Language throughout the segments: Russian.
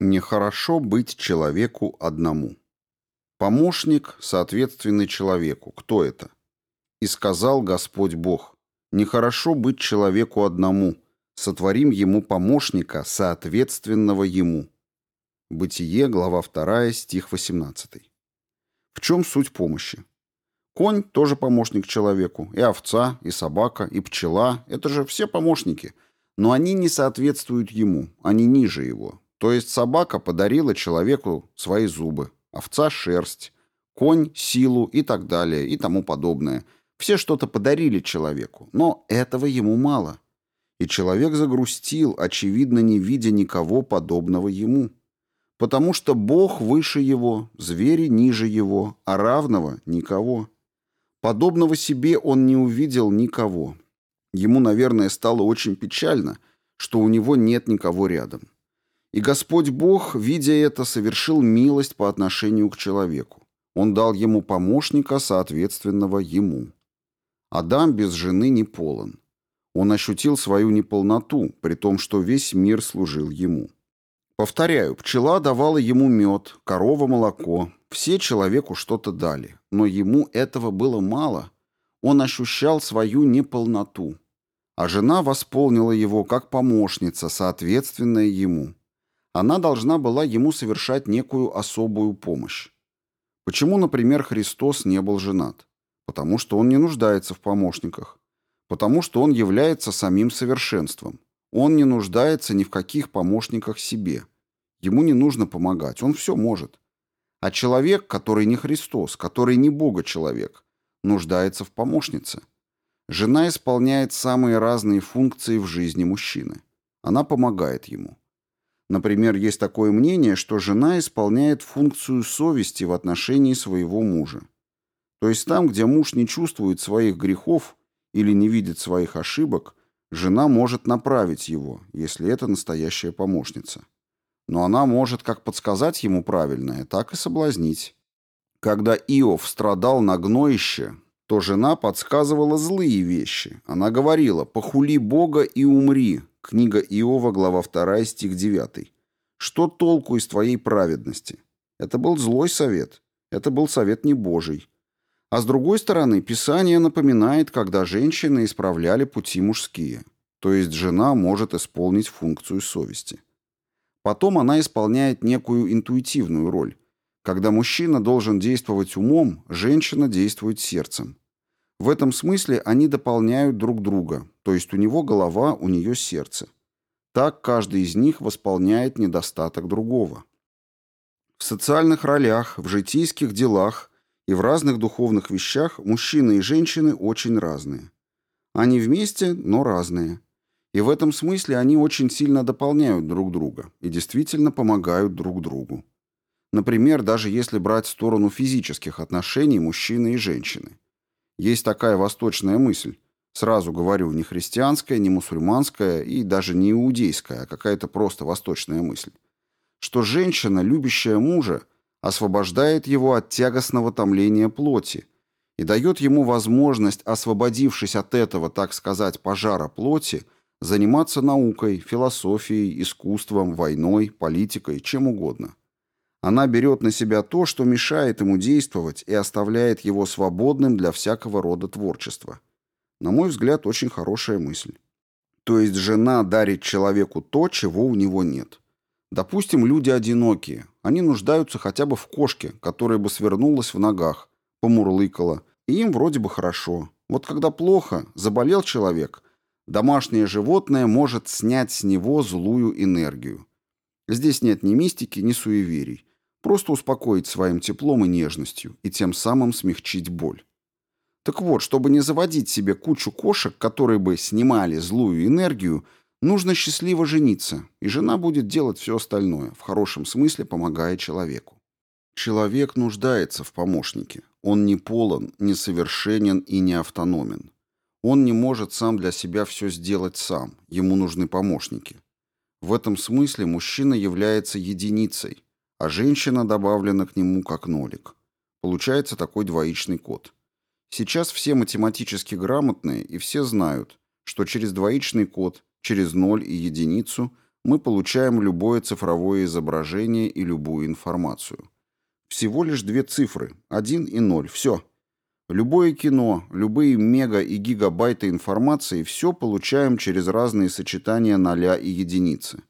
Нехорошо быть человеку одному. Помощник, соответственный человеку. Кто это? И сказал Господь Бог, нехорошо быть человеку одному, сотворим ему помощника, соответственного ему. Бытие, глава 2, стих 18. В чем суть помощи? Конь тоже помощник человеку, и овца, и собака, и пчела – это же все помощники, но они не соответствуют ему, они ниже его, то есть собака подарила человеку свои зубы, овца – шерсть, конь – силу и так далее и тому подобное. Все что-то подарили человеку, но этого ему мало. И человек загрустил, очевидно, не видя никого подобного ему. Потому что Бог выше его, звери ниже его, а равного – никого. Подобного себе он не увидел никого. Ему, наверное, стало очень печально, что у него нет никого рядом. И Господь Бог, видя это, совершил милость по отношению к человеку. Он дал ему помощника, соответственного ему. Адам без жены не полон. Он ощутил свою неполноту, при том, что весь мир служил ему. Повторяю, пчела давала ему мед, корова молоко, все человеку что-то дали, но ему этого было мало. Он ощущал свою неполноту. А жена восполнила его как помощница, соответственная ему она должна была ему совершать некую особую помощь. Почему, например, Христос не был женат? Потому что он не нуждается в помощниках. Потому что он является самим совершенством. Он не нуждается ни в каких помощниках себе. Ему не нужно помогать, он все может. А человек, который не Христос, который не Бога-человек, нуждается в помощнице. Жена исполняет самые разные функции в жизни мужчины. Она помогает ему. Например, есть такое мнение, что жена исполняет функцию совести в отношении своего мужа. То есть там, где муж не чувствует своих грехов или не видит своих ошибок, жена может направить его, если это настоящая помощница. Но она может как подсказать ему правильное, так и соблазнить. Когда Иов страдал на гноище, то жена подсказывала злые вещи. Она говорила «похули Бога и умри», Книга Иова, глава 2, стих 9. «Что толку из твоей праведности?» Это был злой совет. Это был совет не Божий. А с другой стороны, Писание напоминает, когда женщины исправляли пути мужские. То есть жена может исполнить функцию совести. Потом она исполняет некую интуитивную роль. Когда мужчина должен действовать умом, женщина действует сердцем. В этом смысле они дополняют друг друга, то есть у него голова, у нее сердце. Так каждый из них восполняет недостаток другого. В социальных ролях, в житейских делах и в разных духовных вещах мужчины и женщины очень разные. Они вместе, но разные. И в этом смысле они очень сильно дополняют друг друга и действительно помогают друг другу. Например, даже если брать сторону физических отношений мужчины и женщины. Есть такая восточная мысль. Сразу говорю, не христианская, не мусульманская и даже не иудейская, а какая-то просто восточная мысль. Что женщина, любящая мужа, освобождает его от тягостного томления плоти и дает ему возможность, освободившись от этого, так сказать, пожара плоти, заниматься наукой, философией, искусством, войной, политикой, чем угодно. Она берет на себя то, что мешает ему действовать и оставляет его свободным для всякого рода творчества. На мой взгляд, очень хорошая мысль. То есть жена дарит человеку то, чего у него нет. Допустим, люди одинокие. Они нуждаются хотя бы в кошке, которая бы свернулась в ногах, помурлыкала, и им вроде бы хорошо. Вот когда плохо, заболел человек, домашнее животное может снять с него злую энергию. Здесь нет ни мистики, ни суеверий. Просто успокоить своим теплом и нежностью, и тем самым смягчить боль. Так вот, чтобы не заводить себе кучу кошек, которые бы снимали злую энергию, нужно счастливо жениться, и жена будет делать все остальное, в хорошем смысле помогая человеку. Человек нуждается в помощнике. Он не полон, несовершенен и не автономен. Он не может сам для себя все сделать сам, ему нужны помощники. В этом смысле мужчина является единицей, а женщина добавлена к нему как нолик. Получается такой двоичный код. Сейчас все математически грамотные и все знают, что через двоичный код, через ноль и единицу мы получаем любое цифровое изображение и любую информацию. Всего лишь две цифры – 1 и 0. Все. Любое кино, любые мега и гигабайты информации – все получаем через разные сочетания ноля и единицы.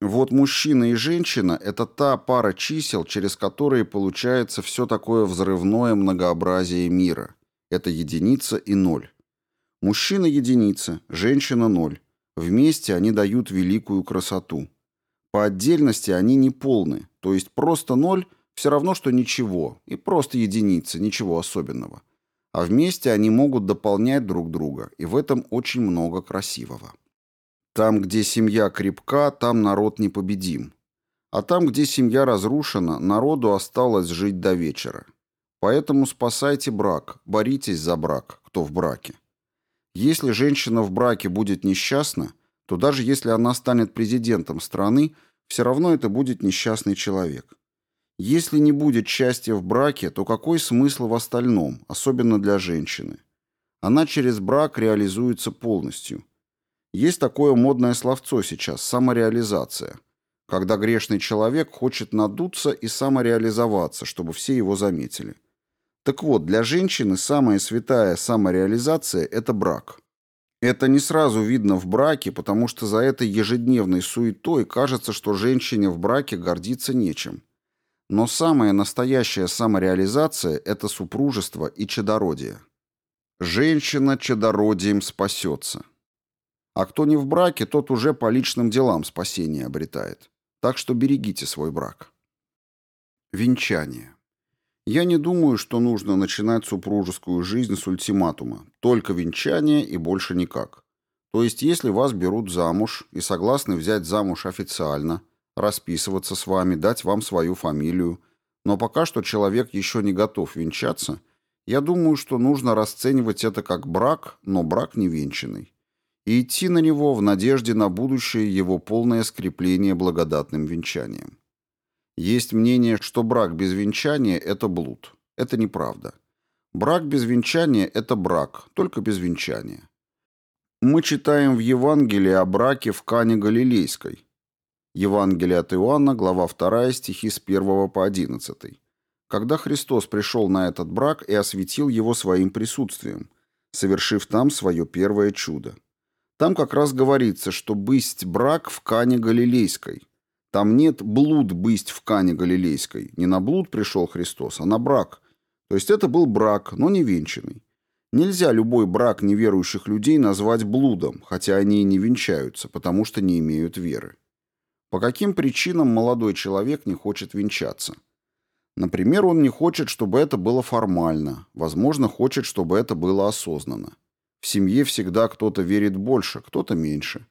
Вот мужчина и женщина – это та пара чисел, через которые получается все такое взрывное многообразие мира. Это единица и ноль. Мужчина – единица, женщина – ноль. Вместе они дают великую красоту. По отдельности они не полны, то есть просто ноль – все равно, что ничего, и просто единица, ничего особенного. А вместе они могут дополнять друг друга, и в этом очень много красивого. Там, где семья крепка, там народ непобедим. А там, где семья разрушена, народу осталось жить до вечера. Поэтому спасайте брак, боритесь за брак, кто в браке. Если женщина в браке будет несчастна, то даже если она станет президентом страны, все равно это будет несчастный человек. Если не будет счастья в браке, то какой смысл в остальном, особенно для женщины? Она через брак реализуется полностью. Есть такое модное словцо сейчас – самореализация. Когда грешный человек хочет надуться и самореализоваться, чтобы все его заметили. Так вот, для женщины самая святая самореализация – это брак. Это не сразу видно в браке, потому что за этой ежедневной суетой кажется, что женщине в браке гордиться нечем. Но самая настоящая самореализация – это супружество и чадородие. Женщина чадородием спасется. А кто не в браке, тот уже по личным делам спасение обретает. Так что берегите свой брак. Венчание. Я не думаю, что нужно начинать супружескую жизнь с ультиматума. Только венчание и больше никак. То есть, если вас берут замуж и согласны взять замуж официально – расписываться с вами, дать вам свою фамилию. Но пока что человек еще не готов венчаться, я думаю, что нужно расценивать это как брак, но брак не венчанный. И идти на него в надежде на будущее его полное скрепление благодатным венчанием. Есть мнение, что брак без венчания – это блуд. Это неправда. Брак без венчания – это брак, только без венчания. Мы читаем в Евангелии о браке в Кане Галилейской, Евангелие от Иоанна, глава 2, стихи с 1 по 11. Когда Христос пришел на этот брак и осветил его своим присутствием, совершив там свое первое чудо. Там как раз говорится, что бысть брак в Кане Галилейской. Там нет блуд бысть в Кане Галилейской. Не на блуд пришел Христос, а на брак. То есть это был брак, но не венчанный. Нельзя любой брак неверующих людей назвать блудом, хотя они и не венчаются, потому что не имеют веры. По каким причинам молодой человек не хочет венчаться? Например, он не хочет, чтобы это было формально, возможно, хочет, чтобы это было осознанно. В семье всегда кто-то верит больше, кто-то меньше.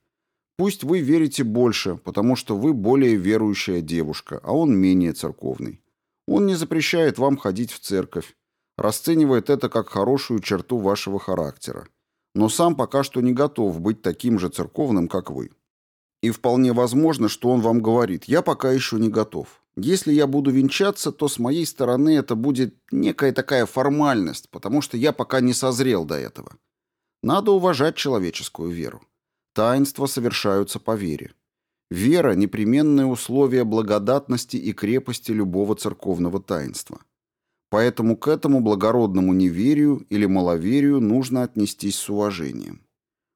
Пусть вы верите больше, потому что вы более верующая девушка, а он менее церковный. Он не запрещает вам ходить в церковь, расценивает это как хорошую черту вашего характера, но сам пока что не готов быть таким же церковным, как вы. И вполне возможно, что он вам говорит, я пока еще не готов. Если я буду венчаться, то с моей стороны это будет некая такая формальность, потому что я пока не созрел до этого. Надо уважать человеческую веру. Таинства совершаются по вере. Вера – непременное условие благодатности и крепости любого церковного таинства. Поэтому к этому благородному неверию или маловерию нужно отнестись с уважением.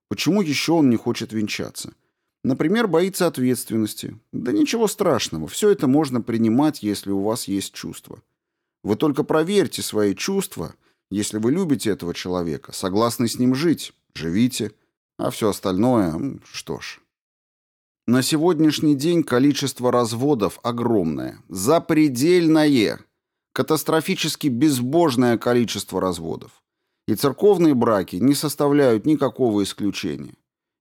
Почему еще он не хочет венчаться? Например, боится ответственности. Да ничего страшного, все это можно принимать, если у вас есть чувства. Вы только проверьте свои чувства, если вы любите этого человека, согласны с ним жить, живите, а все остальное, что ж. На сегодняшний день количество разводов огромное, запредельное, катастрофически безбожное количество разводов. И церковные браки не составляют никакого исключения.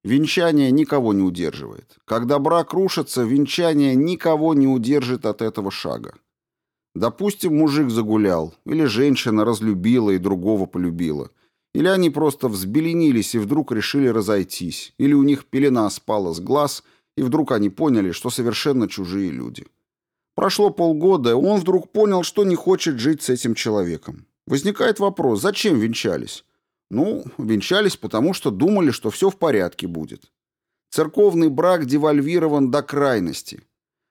Венчание никого не удерживает. Когда брак рушится, венчание никого не удержит от этого шага. Допустим, мужик загулял, или женщина разлюбила и другого полюбила, или они просто взбеленились и вдруг решили разойтись, или у них пелена спала с глаз, и вдруг они поняли, что совершенно чужие люди. Прошло полгода, и он вдруг понял, что не хочет жить с этим человеком. Возникает вопрос, зачем венчались? Ну, венчались, потому что думали, что все в порядке будет. Церковный брак девальвирован до крайности.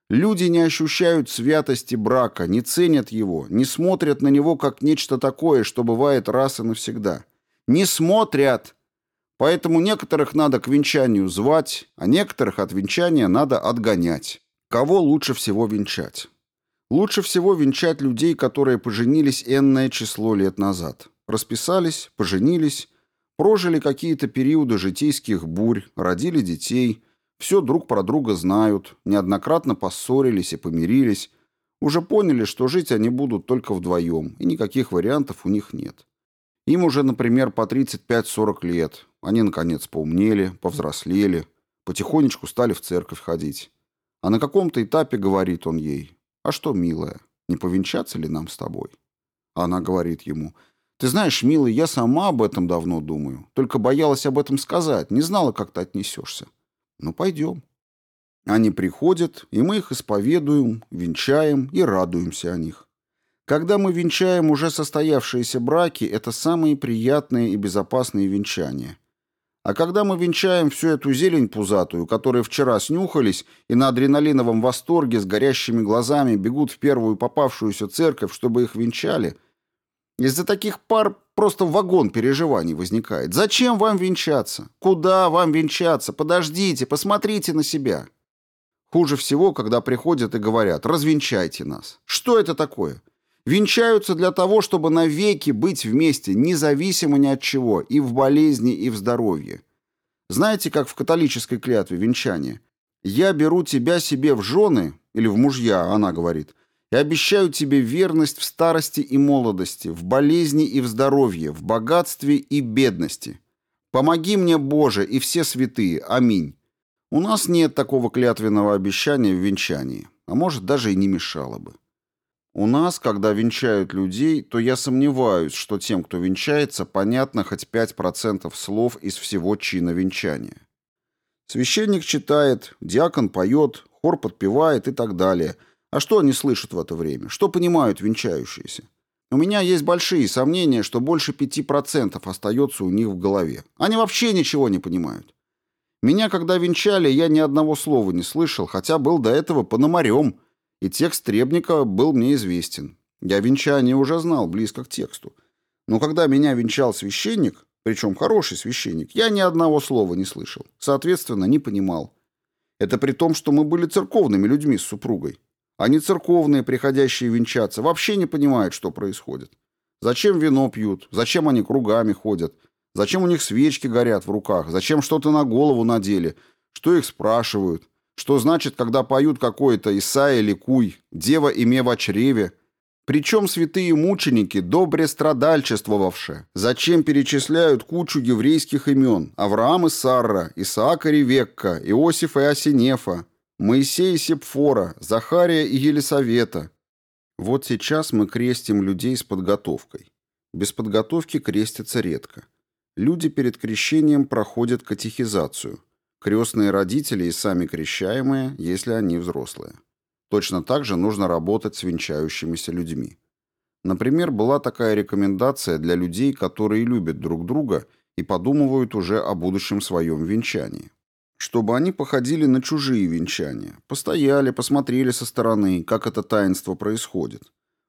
Люди не ощущают святости брака, не ценят его, не смотрят на него как нечто такое, что бывает раз и навсегда. Не смотрят! Поэтому некоторых надо к венчанию звать, а некоторых от венчания надо отгонять. Кого лучше всего венчать? Лучше всего венчать людей, которые поженились энное число лет назад. Расписались, поженились, прожили какие-то периоды житейских бурь, родили детей, все друг про друга знают, неоднократно поссорились и помирились, уже поняли, что жить они будут только вдвоем, и никаких вариантов у них нет. Им уже, например, по 35-40 лет. Они, наконец, поумнели, повзрослели, потихонечку стали в церковь ходить. А на каком-то этапе говорит он ей, «А что, милая, не повенчаться ли нам с тобой?» А она говорит ему, «Ты знаешь, милый, я сама об этом давно думаю, только боялась об этом сказать, не знала, как ты отнесешься. Ну, пойдем». Они приходят, и мы их исповедуем, венчаем и радуемся о них. Когда мы венчаем уже состоявшиеся браки, это самые приятные и безопасные венчания. А когда мы венчаем всю эту зелень пузатую, которые вчера снюхались и на адреналиновом восторге с горящими глазами бегут в первую попавшуюся церковь, чтобы их венчали, из-за таких пар просто вагон переживаний возникает. Зачем вам венчаться? Куда вам венчаться? Подождите, посмотрите на себя. Хуже всего, когда приходят и говорят «развенчайте нас». Что это такое? Венчаются для того, чтобы навеки быть вместе, независимо ни от чего, и в болезни, и в здоровье. Знаете, как в католической клятве венчания? «Я беру тебя себе в жены», или в мужья, она говорит, «и обещаю тебе верность в старости и молодости, в болезни и в здоровье, в богатстве и бедности. Помоги мне, Боже, и все святые. Аминь». У нас нет такого клятвенного обещания в венчании, а может, даже и не мешало бы. У нас, когда венчают людей, то я сомневаюсь, что тем, кто венчается, понятно хоть 5% слов из всего чина венчания. Священник читает, диакон поет, хор подпевает и так далее. А что они слышат в это время? Что понимают венчающиеся? У меня есть большие сомнения, что больше 5% остается у них в голове. Они вообще ничего не понимают. Меня, когда венчали, я ни одного слова не слышал, хотя был до этого пономарем – и текст требника был мне известен. Я венчание уже знал близко к тексту. Но когда меня венчал священник, причем хороший священник, я ни одного слова не слышал, соответственно, не понимал. Это при том, что мы были церковными людьми с супругой. Они церковные, приходящие венчаться, вообще не понимают, что происходит. Зачем вино пьют? Зачем они кругами ходят? Зачем у них свечки горят в руках? Зачем что-то на голову надели? Что их спрашивают? Что значит, когда поют какое-то «Исаия ликуй», «Дева име в чреве»? Причем святые мученики, добре страдальчествовавшие, зачем перечисляют кучу еврейских имен Авраам и Сарра, Исаак и Ревекка, Иосиф и Осинефа, Моисей и Сепфора, Захария и Елисавета. Вот сейчас мы крестим людей с подготовкой. Без подготовки крестятся редко. Люди перед крещением проходят катехизацию. Крестные родители и сами крещаемые, если они взрослые. Точно так же нужно работать с венчающимися людьми. Например, была такая рекомендация для людей, которые любят друг друга и подумывают уже о будущем своем венчании. Чтобы они походили на чужие венчания, постояли, посмотрели со стороны, как это таинство происходит,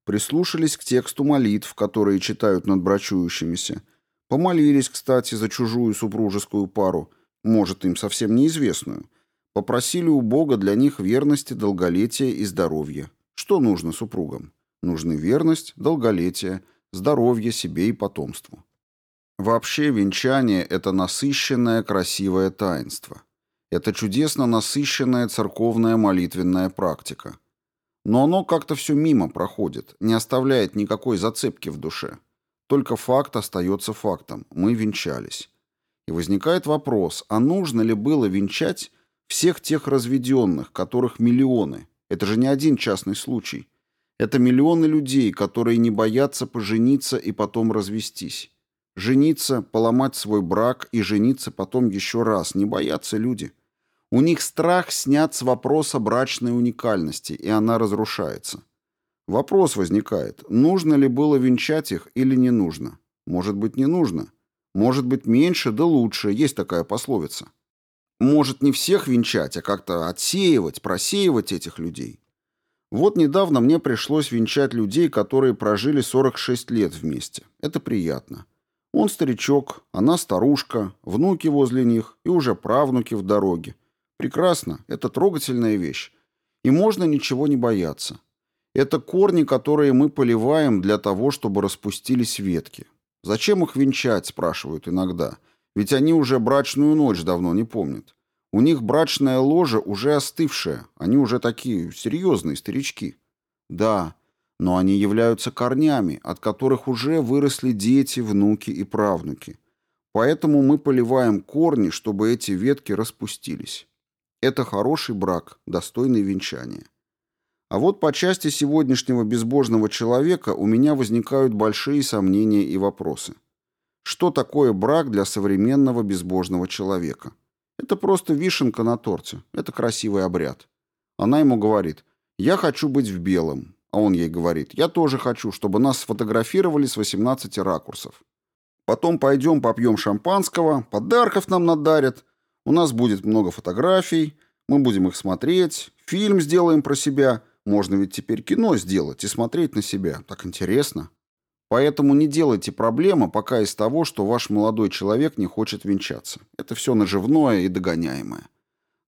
прислушались к тексту молитв, которые читают над брачующимися, помолились, кстати, за чужую супружескую пару – может, им совсем неизвестную, попросили у Бога для них верности, долголетия и здоровья. Что нужно супругам? Нужны верность, долголетие, здоровье себе и потомству. Вообще венчание – это насыщенное красивое таинство. Это чудесно насыщенная церковная молитвенная практика. Но оно как-то все мимо проходит, не оставляет никакой зацепки в душе. Только факт остается фактом. Мы венчались. И возникает вопрос, а нужно ли было венчать всех тех разведенных, которых миллионы? Это же не один частный случай. Это миллионы людей, которые не боятся пожениться и потом развестись. Жениться, поломать свой брак и жениться потом еще раз. Не боятся люди. У них страх снят с вопроса брачной уникальности, и она разрушается. Вопрос возникает, нужно ли было венчать их или не нужно? Может быть, не нужно. Может быть, меньше, да лучше, есть такая пословица. Может, не всех венчать, а как-то отсеивать, просеивать этих людей. Вот недавно мне пришлось венчать людей, которые прожили 46 лет вместе. Это приятно. Он старичок, она старушка, внуки возле них и уже правнуки в дороге. Прекрасно, это трогательная вещь. И можно ничего не бояться. Это корни, которые мы поливаем для того, чтобы распустились ветки. Зачем их венчать, спрашивают иногда. Ведь они уже брачную ночь давно не помнят. У них брачная ложа уже остывшая, они уже такие серьезные старички. Да, но они являются корнями, от которых уже выросли дети, внуки и правнуки. Поэтому мы поливаем корни, чтобы эти ветки распустились. Это хороший брак, достойный венчания. А вот по части сегодняшнего безбожного человека у меня возникают большие сомнения и вопросы. Что такое брак для современного безбожного человека? Это просто вишенка на торте. Это красивый обряд. Она ему говорит, я хочу быть в белом. А он ей говорит, я тоже хочу, чтобы нас сфотографировали с 18 ракурсов. Потом пойдем попьем шампанского, подарков нам надарят. У нас будет много фотографий, мы будем их смотреть, фильм сделаем про себя. Можно ведь теперь кино сделать и смотреть на себя. Так интересно. Поэтому не делайте проблемы пока из того, что ваш молодой человек не хочет венчаться. Это все наживное и догоняемое.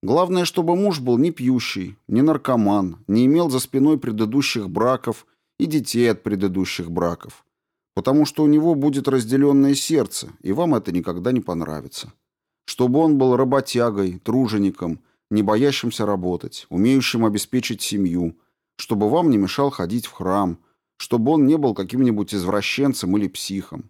Главное, чтобы муж был не пьющий, не наркоман, не имел за спиной предыдущих браков и детей от предыдущих браков. Потому что у него будет разделенное сердце, и вам это никогда не понравится. Чтобы он был работягой, тружеником, не боящимся работать, умеющим обеспечить семью, чтобы вам не мешал ходить в храм – чтобы он не был каким-нибудь извращенцем или психом.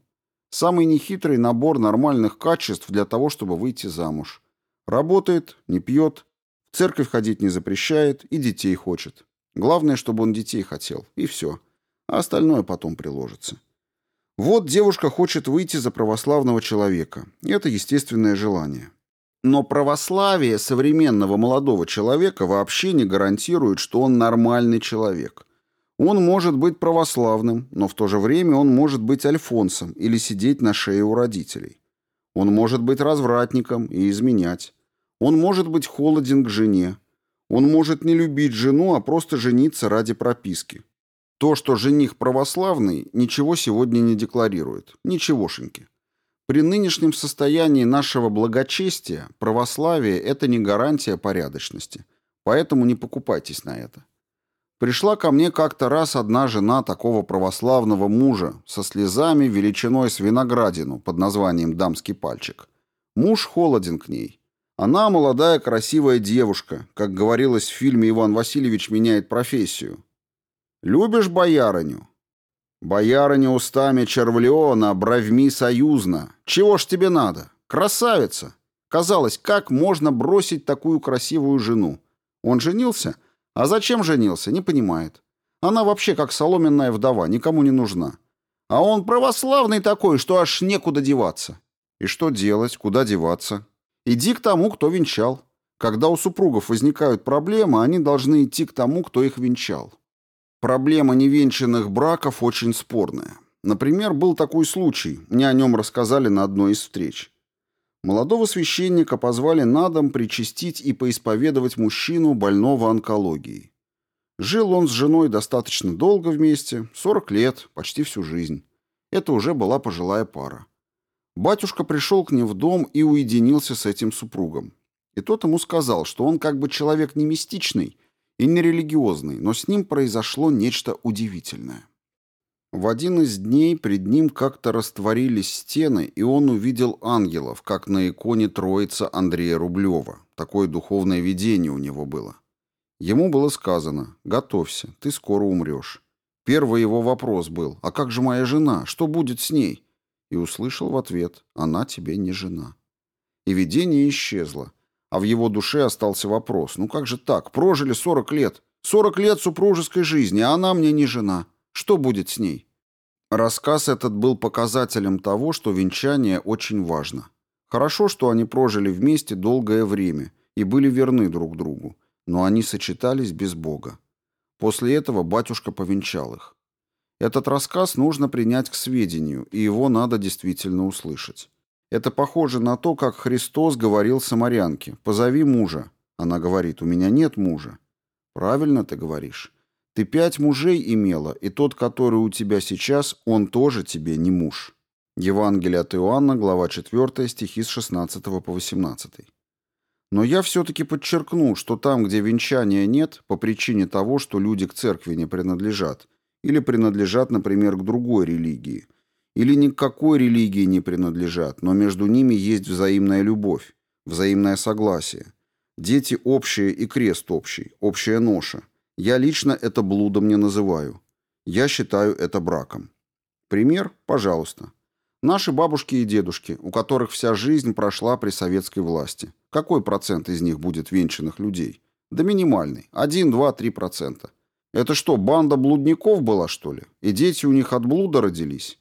Самый нехитрый набор нормальных качеств для того, чтобы выйти замуж. Работает, не пьет, в церковь ходить не запрещает и детей хочет. Главное, чтобы он детей хотел, и все. А остальное потом приложится. Вот девушка хочет выйти за православного человека. Это естественное желание. Но православие современного молодого человека вообще не гарантирует, что он нормальный человек. Он может быть православным, но в то же время он может быть альфонсом или сидеть на шее у родителей. Он может быть развратником и изменять. Он может быть холоден к жене. Он может не любить жену, а просто жениться ради прописки. То, что жених православный, ничего сегодня не декларирует. Ничегошеньки. При нынешнем состоянии нашего благочестия православие – это не гарантия порядочности. Поэтому не покупайтесь на это. Пришла ко мне как-то раз одна жена такого православного мужа со слезами величиной с виноградину под названием «дамский пальчик». Муж холоден к ней. Она молодая красивая девушка, как говорилось в фильме «Иван Васильевич меняет профессию». «Любишь боярыню?» «Боярыня устами червлеона, бровьми союзна. Чего ж тебе надо? Красавица!» Казалось, как можно бросить такую красивую жену? Он женился – а зачем женился, не понимает. Она вообще как соломенная вдова, никому не нужна. А он православный такой, что аж некуда деваться. И что делать, куда деваться? Иди к тому, кто венчал. Когда у супругов возникают проблемы, они должны идти к тому, кто их венчал. Проблема невенчанных браков очень спорная. Например, был такой случай, мне о нем рассказали на одной из встреч. Молодого священника позвали на дом причастить и поисповедовать мужчину, больного онкологией. Жил он с женой достаточно долго вместе, 40 лет, почти всю жизнь. Это уже была пожилая пара. Батюшка пришел к ним в дом и уединился с этим супругом. И тот ему сказал, что он как бы человек не мистичный и не религиозный, но с ним произошло нечто удивительное. В один из дней пред ним как-то растворились стены, и он увидел ангелов, как на иконе Троица Андрея Рублева. Такое духовное видение у него было. Ему было сказано «Готовься, ты скоро умрешь». Первый его вопрос был «А как же моя жена? Что будет с ней?» И услышал в ответ «Она тебе не жена». И видение исчезло. А в его душе остался вопрос «Ну как же так? Прожили 40 лет. 40 лет супружеской жизни, а она мне не жена». Что будет с ней? Рассказ этот был показателем того, что венчание очень важно. Хорошо, что они прожили вместе долгое время и были верны друг другу, но они сочетались без Бога. После этого батюшка повенчал их. Этот рассказ нужно принять к сведению, и его надо действительно услышать. Это похоже на то, как Христос говорил самарянке «позови мужа». Она говорит «у меня нет мужа». Правильно ты говоришь. Ты пять мужей имела, и тот, который у тебя сейчас, он тоже тебе не муж. Евангелие от Иоанна, глава 4, стихи с 16 по 18. Но я все-таки подчеркну, что там, где венчания нет, по причине того, что люди к церкви не принадлежат, или принадлежат, например, к другой религии, или ни к какой религии не принадлежат, но между ними есть взаимная любовь, взаимное согласие. Дети общие и крест общий, общая ноша. Я лично это блудом не называю. Я считаю это браком. Пример, пожалуйста. Наши бабушки и дедушки, у которых вся жизнь прошла при советской власти. Какой процент из них будет венчанных людей? Да минимальный. 1, 2, 3 процента. Это что, банда блудников была, что ли? И дети у них от блуда родились?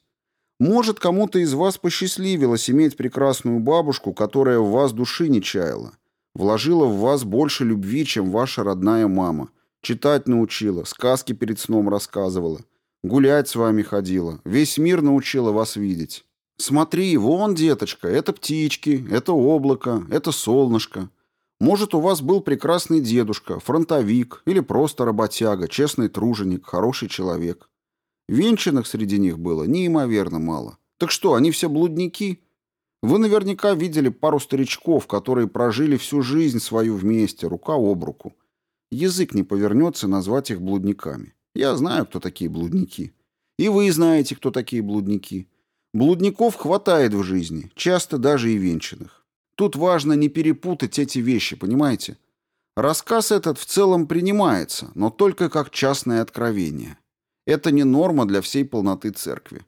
Может, кому-то из вас посчастливилось иметь прекрасную бабушку, которая в вас души не чаяла, вложила в вас больше любви, чем ваша родная мама, читать научила, сказки перед сном рассказывала, гулять с вами ходила, весь мир научила вас видеть. Смотри, вон, деточка, это птички, это облако, это солнышко. Может, у вас был прекрасный дедушка, фронтовик или просто работяга, честный труженик, хороший человек. Венчанных среди них было неимоверно мало. Так что, они все блудники? Вы наверняка видели пару старичков, которые прожили всю жизнь свою вместе, рука об руку. Язык не повернется назвать их блудниками. Я знаю, кто такие блудники. И вы знаете, кто такие блудники. Блудников хватает в жизни, часто даже и венчанных. Тут важно не перепутать эти вещи, понимаете? Рассказ этот в целом принимается, но только как частное откровение. Это не норма для всей полноты церкви.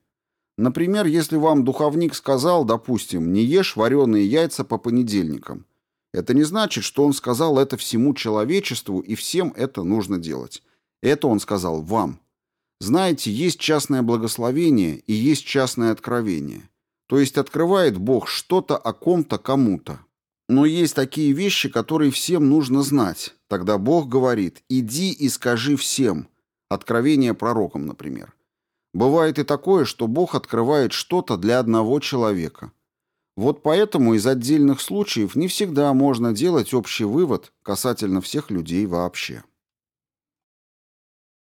Например, если вам духовник сказал, допустим, не ешь вареные яйца по понедельникам, это не значит, что он сказал это всему человечеству и всем это нужно делать. Это он сказал вам. Знаете, есть частное благословение и есть частное откровение. То есть открывает Бог что-то о ком-то кому-то. Но есть такие вещи, которые всем нужно знать. Тогда Бог говорит «иди и скажи всем», Откровение пророкам, например. Бывает и такое, что Бог открывает что-то для одного человека. Вот поэтому из отдельных случаев не всегда можно делать общий вывод касательно всех людей вообще.